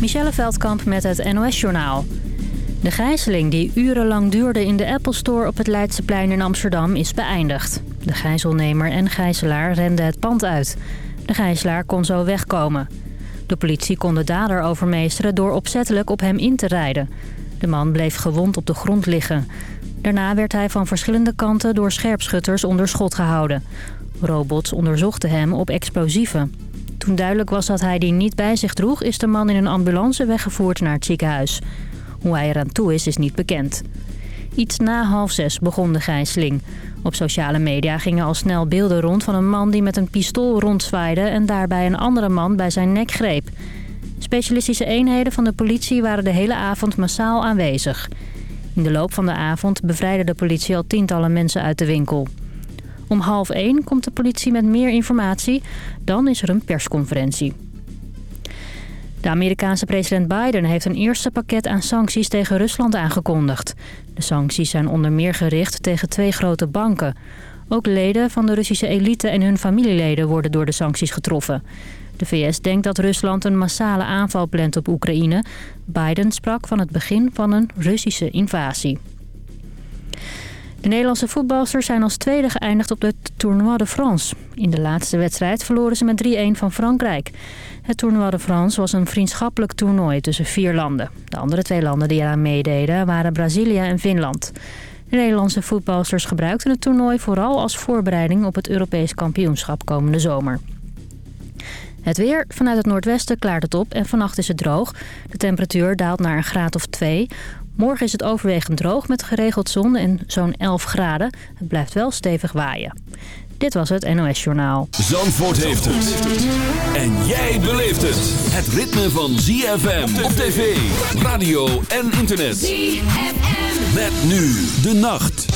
Michelle Veldkamp met het NOS-journaal. De gijzeling die urenlang duurde in de Apple Store op het Leidseplein in Amsterdam is beëindigd. De gijzelnemer en gijzelaar renden het pand uit. De gijzelaar kon zo wegkomen. De politie kon de dader overmeesteren door opzettelijk op hem in te rijden. De man bleef gewond op de grond liggen. Daarna werd hij van verschillende kanten door scherpschutters onder schot gehouden. Robots onderzochten hem op explosieven. Toen duidelijk was dat hij die niet bij zich droeg... is de man in een ambulance weggevoerd naar het ziekenhuis. Hoe hij eraan toe is, is niet bekend. Iets na half zes begon de gijzeling. Op sociale media gingen al snel beelden rond van een man die met een pistool rondzwaaide... en daarbij een andere man bij zijn nek greep. Specialistische eenheden van de politie waren de hele avond massaal aanwezig. In de loop van de avond bevrijdde de politie al tientallen mensen uit de winkel. Om half één komt de politie met meer informatie. Dan is er een persconferentie. De Amerikaanse president Biden heeft een eerste pakket aan sancties tegen Rusland aangekondigd. De sancties zijn onder meer gericht tegen twee grote banken. Ook leden van de Russische elite en hun familieleden worden door de sancties getroffen. De VS denkt dat Rusland een massale aanval plant op Oekraïne. Biden sprak van het begin van een Russische invasie. De Nederlandse voetbalsters zijn als tweede geëindigd op de Tournoi de France. In de laatste wedstrijd verloren ze met 3-1 van Frankrijk. Het Tournoi de France was een vriendschappelijk toernooi tussen vier landen. De andere twee landen die eraan meededen waren Brazilië en Finland. De Nederlandse voetbalsters gebruikten het toernooi vooral als voorbereiding op het Europees kampioenschap komende zomer. Het weer. Vanuit het noordwesten klaart het op en vannacht is het droog. De temperatuur daalt naar een graad of 2. Morgen is het overwegend droog met geregeld zon en zo'n 11 graden. Het blijft wel stevig waaien. Dit was het NOS Journaal. Zandvoort heeft het. En jij beleeft het. Het ritme van ZFM op tv, radio en internet. ZFM. Met nu de nacht.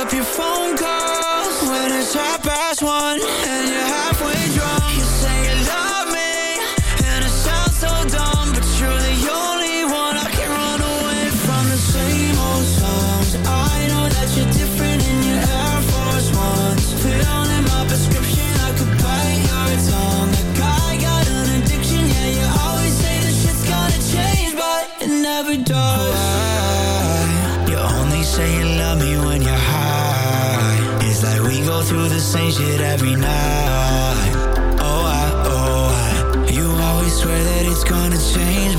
up your phone call. change.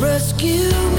rescue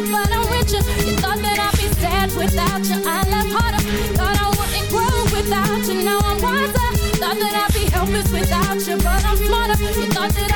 to find out richer. You thought that I'd be sad without you. I left harder. Thought I wouldn't grow without you. Now I'm wiser. Thought that I'd be helpless without you, but I'm smarter. You thought that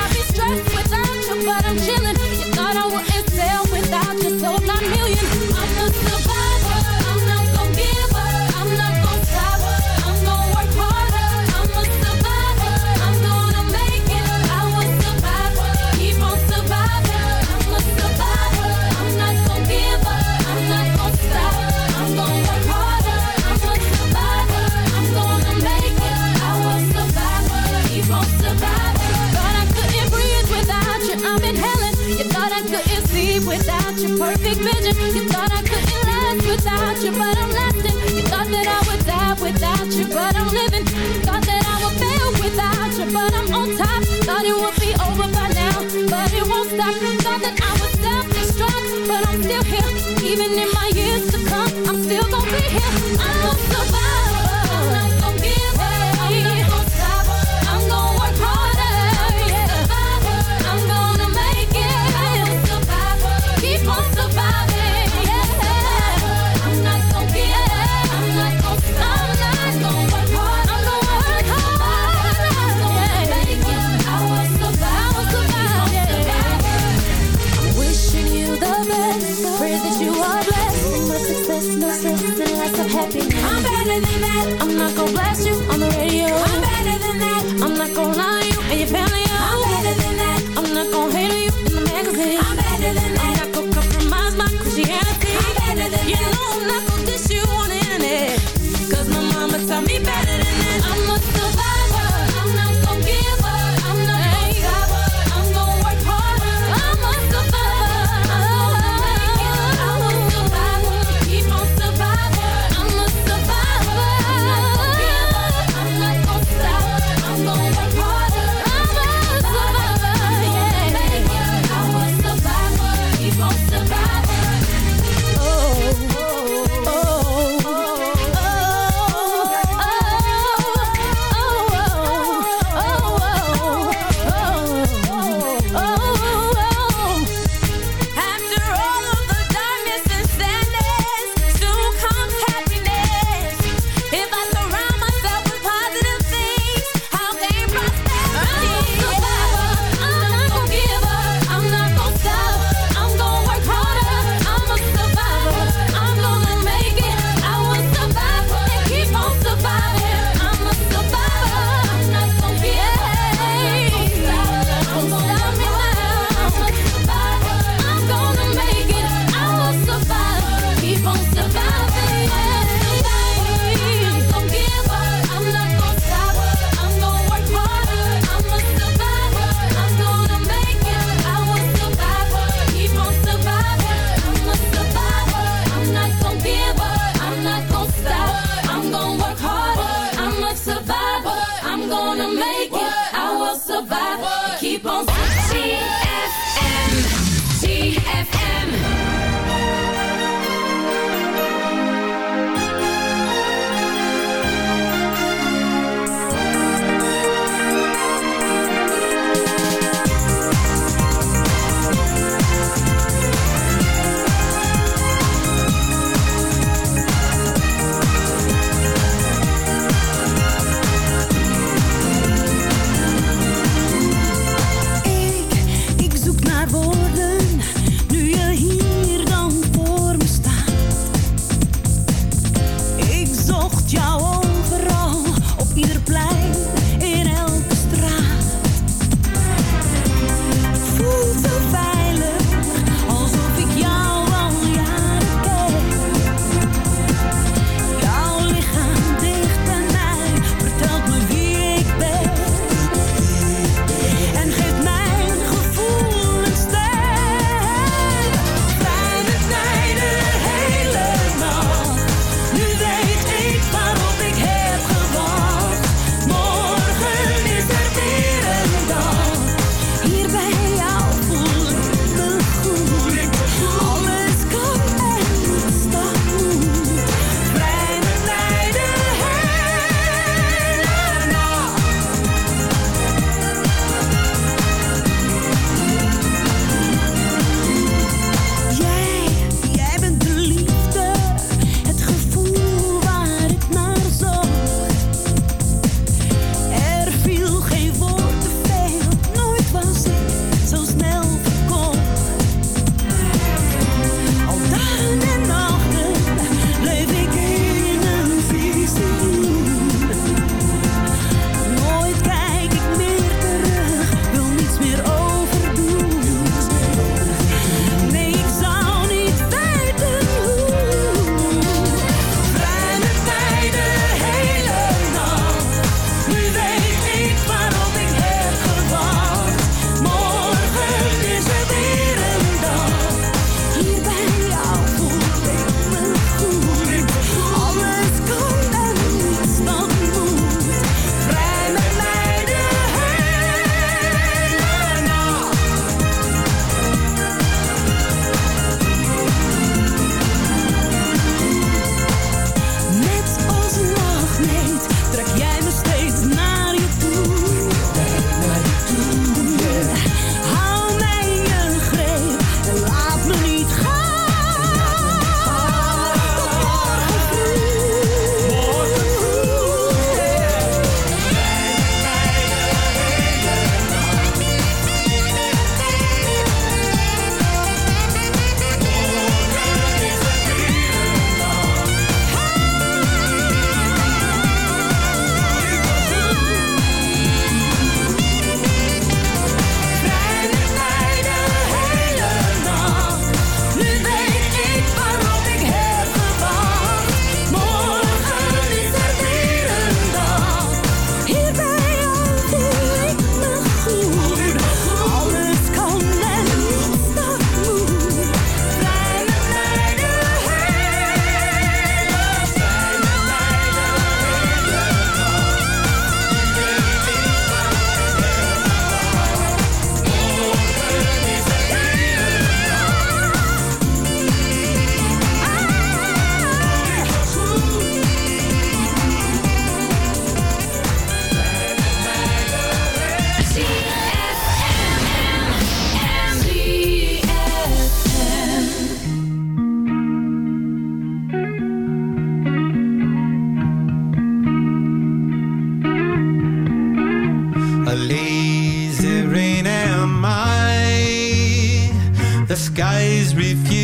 Even in my years to come, I'm still gonna be here. I know so I'm not gonna bless you refuse.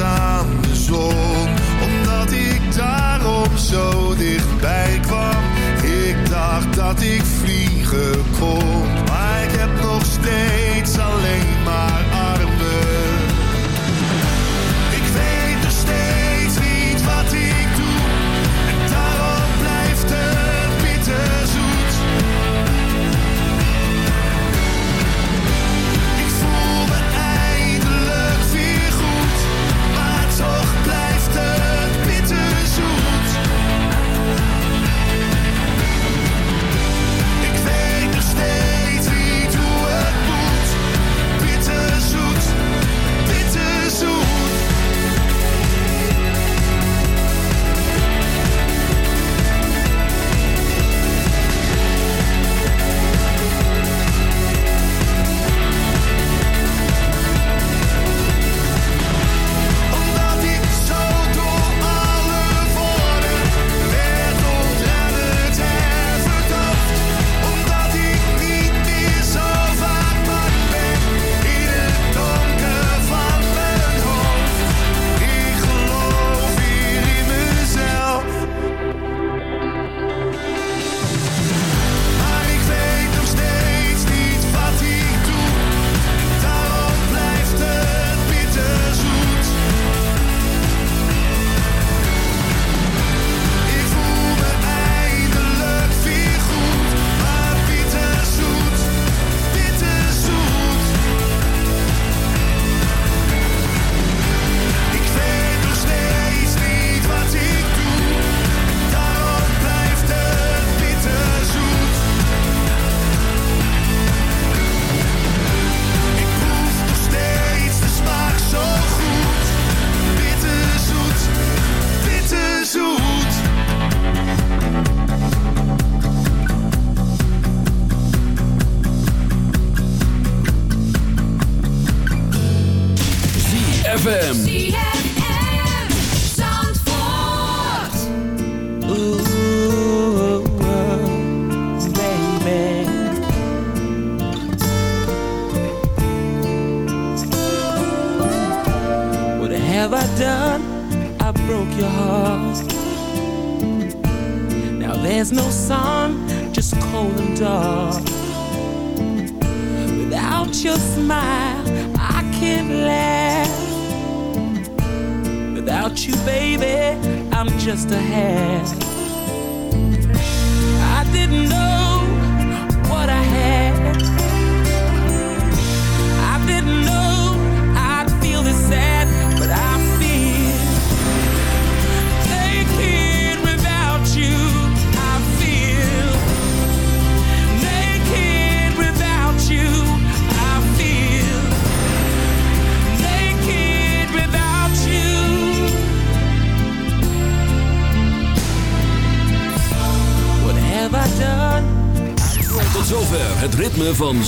aan de. Omdat ik daarom zo dichtbij kwam. Ik dacht dat ik vliegen